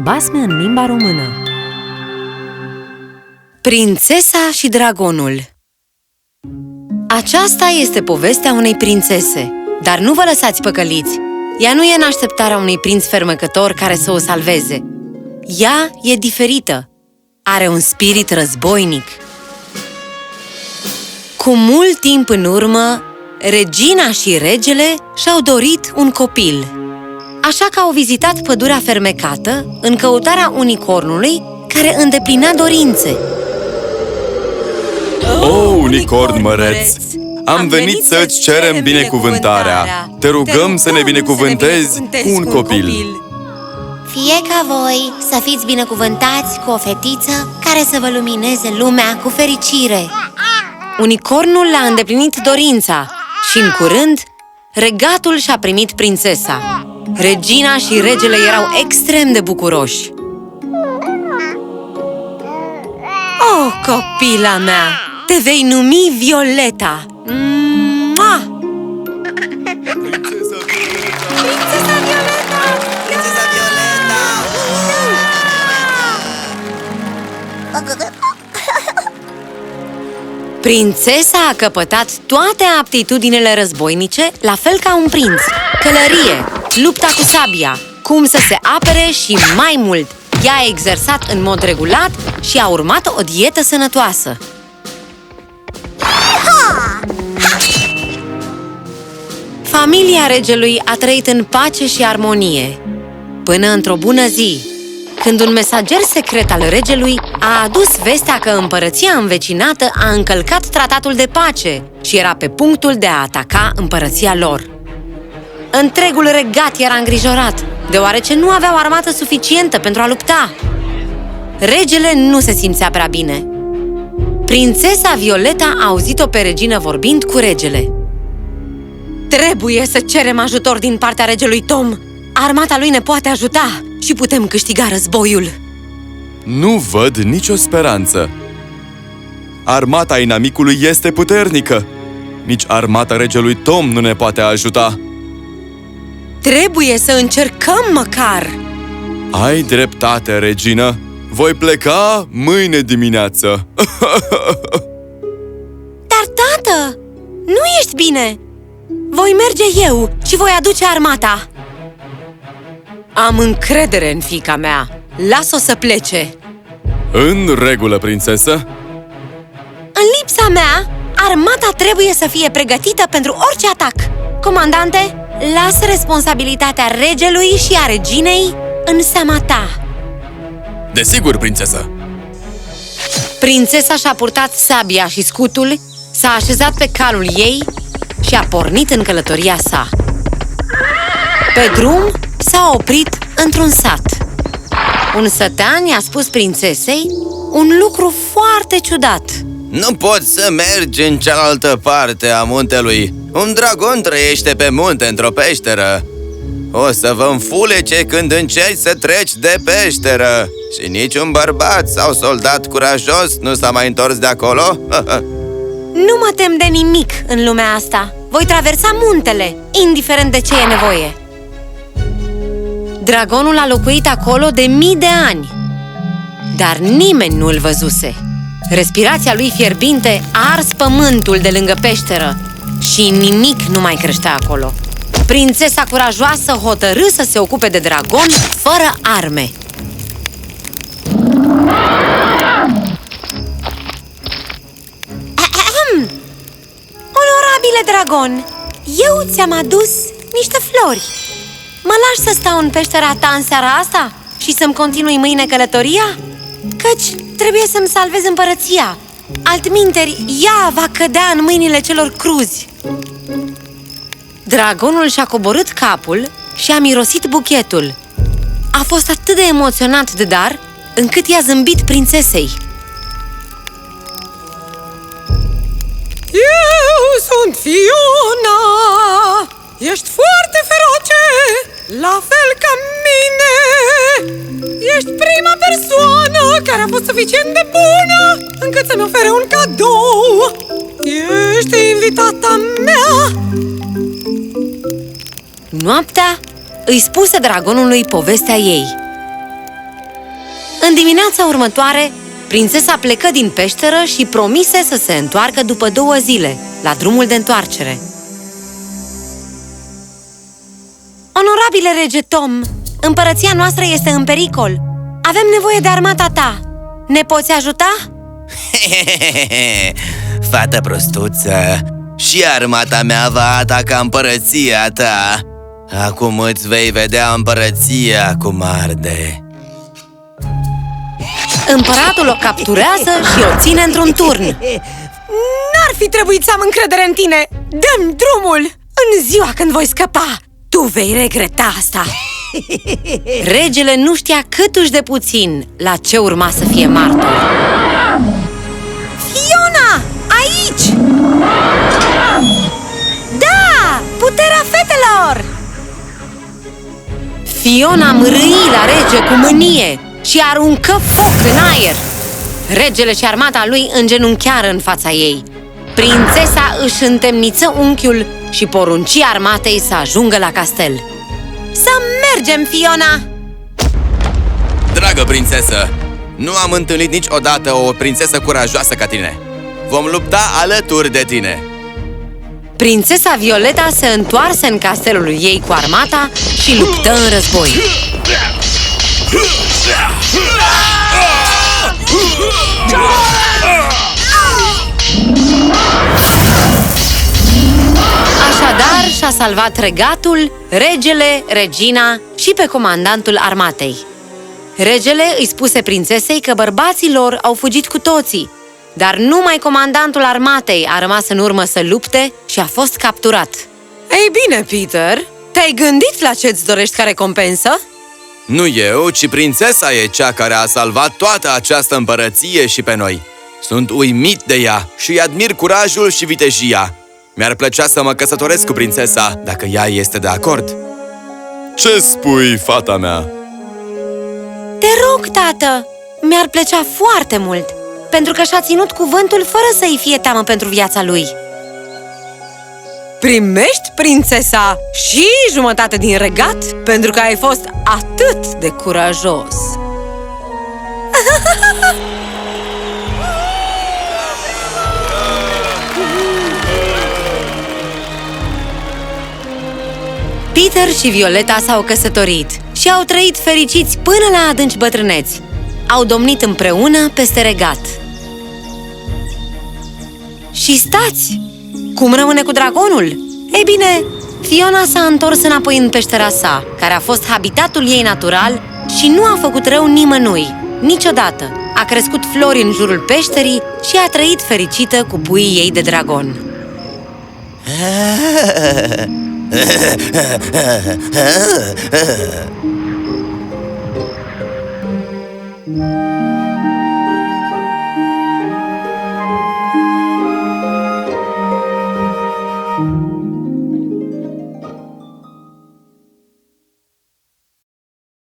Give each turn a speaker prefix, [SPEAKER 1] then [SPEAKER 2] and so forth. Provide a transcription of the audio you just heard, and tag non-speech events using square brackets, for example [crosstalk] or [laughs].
[SPEAKER 1] Basme în limba română
[SPEAKER 2] Prințesa și dragonul Aceasta este povestea unei prințese, dar nu vă lăsați păcăliți! Ea nu e în așteptarea unui prinț fermecător care să o salveze. Ea e diferită. Are un spirit războinic. Cu mult timp în urmă, regina și regele și-au dorit un copil. Așa că au vizitat pădurea fermecată în căutarea unicornului care îndeplinea dorințe.
[SPEAKER 3] O, unicorn măreț! Am venit să-ți cerem binecuvântarea. Te rugăm să ne binecuvântezi cu un copil.
[SPEAKER 4] Fie ca voi să fiți binecuvântați cu o fetiță care să vă lumineze lumea cu fericire.
[SPEAKER 2] Unicornul le-a îndeplinit dorința și, în curând, regatul și-a primit prințesa. Regina și regele erau extrem de bucuroși. Oh, copila mea! Te vei numi Violeta! Mua! Prințesa a căpătat toate aptitudinile războinice, la fel ca un prinț. Călărie, lupta cu sabia, cum să se apere și mai mult. Ea a exersat în mod regulat și a urmat o dietă sănătoasă. Familia regelui a trăit în pace și armonie, până într-o bună zi, când un mesager secret al regelui a adus vestea că împărăția învecinată a încălcat tratatul de pace și era pe punctul de a ataca împărăția lor. Întregul regat era îngrijorat, deoarece nu aveau armată suficientă pentru a lupta. Regele nu se simțea prea bine. Prințesa Violeta a auzit-o pe regină vorbind cu regele. Trebuie să cerem ajutor din partea regelui Tom! Armata lui ne poate ajuta și putem câștiga războiul!
[SPEAKER 3] Nu văd nicio speranță. Armata inamicului este puternică. Nici armata regelui Tom nu ne poate ajuta.
[SPEAKER 2] Trebuie să încercăm măcar!
[SPEAKER 3] Ai dreptate, regină. Voi pleca mâine dimineață. [laughs]
[SPEAKER 2] Dar, tată, nu ești bine! Voi merge eu și voi aduce armata! Am încredere în fica mea! Las-o să plece!
[SPEAKER 3] În regulă, prințesă.
[SPEAKER 2] În lipsa mea, armata trebuie să fie pregătită pentru orice atac! Comandante, las responsabilitatea regelui și a reginei în seama ta!
[SPEAKER 3] Desigur, prințesă.
[SPEAKER 2] Prințesa și-a purtat sabia și scutul, s-a așezat pe calul ei și a pornit în călătoria sa. Pe drum s-a oprit într-un sat. Un sătean i-a spus prințesei un lucru foarte ciudat.
[SPEAKER 5] Nu poți să mergi în cealaltă parte a muntelui. Un dragon trăiește pe munte într-o peșteră. O să vă înfulece când încerci să treci de peșteră. Și niciun bărbat sau soldat curajos nu s-a mai întors de acolo? [laughs]
[SPEAKER 2] Nu mă tem de nimic în lumea asta. Voi traversa muntele, indiferent de ce e nevoie. Dragonul a locuit acolo de mii de ani, dar nimeni nu-l văzuse. Respirația lui fierbinte a ars pământul de lângă peșteră și nimic nu mai creștea acolo. Prințesa curajoasă hotărâ să se ocupe de dragon fără arme. Ahem! Onorabile dragon, eu ți-am adus niște flori. Mă lași să stau în peștera ta în seara asta și să-mi continui mâine călătoria? Căci trebuie să-mi salvez împărăția. Altminteri, ea va cădea în mâinile celor cruzi. Dragonul și-a coborât capul și a mirosit buchetul. A fost atât de emoționat de dar, încât i-a zâmbit prințesei.
[SPEAKER 6] Eu sunt Fiona! Ești foarte feroce, la fel ca mine! Ești prima persoană care a fost suficient de bună încât să-mi ofere un cadou! Ești invitata mea!
[SPEAKER 2] Noaptea îi spuse dragonului povestea ei. În dimineața următoare, prințesa plecă din peșteră și promise să se întoarcă după două zile, la drumul de întoarcere. Onorabile rege Tom, împărăția noastră este în pericol. Avem nevoie de armata ta. Ne poți ajuta? [laughs]
[SPEAKER 5] Fată prostuță, și armata mea va ataca împărăția ta Acum îți vei vedea împărăția cum arde
[SPEAKER 2] Împăratul o capturează și o ține într-un turn.
[SPEAKER 6] N-ar fi trebuit să am încredere în tine! Dăm drumul! În ziua când voi scăpa, tu vei regreta asta!
[SPEAKER 2] Regele nu știa câtuși de puțin la ce urma să fie martor.
[SPEAKER 6] Fiona! Puterea fetelor!
[SPEAKER 2] Fiona mârâi la rege cu mânie și aruncă foc în aer. Regele și armata lui îngenunchiară în fața ei. Prințesa își întemniță unchiul și porunci armatei să ajungă la castel.
[SPEAKER 6] Să mergem, Fiona!
[SPEAKER 5] Dragă prințesă, nu am întâlnit niciodată o prințesă curajoasă ca tine Vom lupta alături de tine
[SPEAKER 2] Prințesa Violeta se întoarse în castelul ei cu armata și luptă în război. Așadar și-a salvat regatul, regele, regina și pe comandantul armatei. Regele îi spuse prințesei că bărbații lor au fugit cu toții, dar numai comandantul armatei a rămas în urmă să lupte și a fost capturat.
[SPEAKER 6] Ei bine, Peter, te-ai gândit la ce-ți dorești ca recompensă?
[SPEAKER 5] Nu eu, ci prințesa e cea care a salvat toată această împărăție și pe noi Sunt uimit de ea și îi admir curajul și vitejia Mi-ar plăcea să mă căsătoresc cu prințesa, dacă ea este de acord
[SPEAKER 3] Ce spui, fata mea?
[SPEAKER 2] Te rog, tată! Mi-ar plăcea foarte mult, pentru că și-a ținut cuvântul fără să-i fie teamă pentru viața lui.
[SPEAKER 6] Primești, prințesa, și jumătate din regat pentru că ai fost atât de curajos! [laughs]
[SPEAKER 2] Peter și Violeta s-au căsătorit și au trăit fericiți până la adânci bătrâneți. Au domnit împreună peste regat. Și stați! Cum rămâne cu dragonul? Ei bine, Fiona s-a întors înapoi în peștera sa, care a fost habitatul ei natural și nu a făcut rău nimănui, niciodată. A crescut flori în jurul peșterii și a trăit fericită cu puii ei de dragon.
[SPEAKER 5] Ah, [laughs]